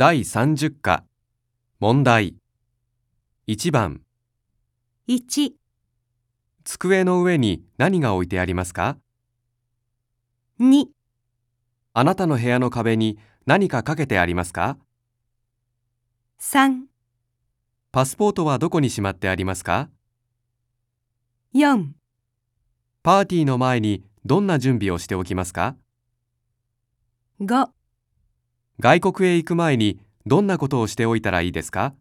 第30課。問題。1番。1、机の上に何が置いてありますか？2、あなたの部屋の壁に何かかけてありますか？3、パスポートはどこにしまってありますか？4、パーティーの前にどんな準備をしておきますか？5外国へ行く前にどんなことをしておいたらいいですか？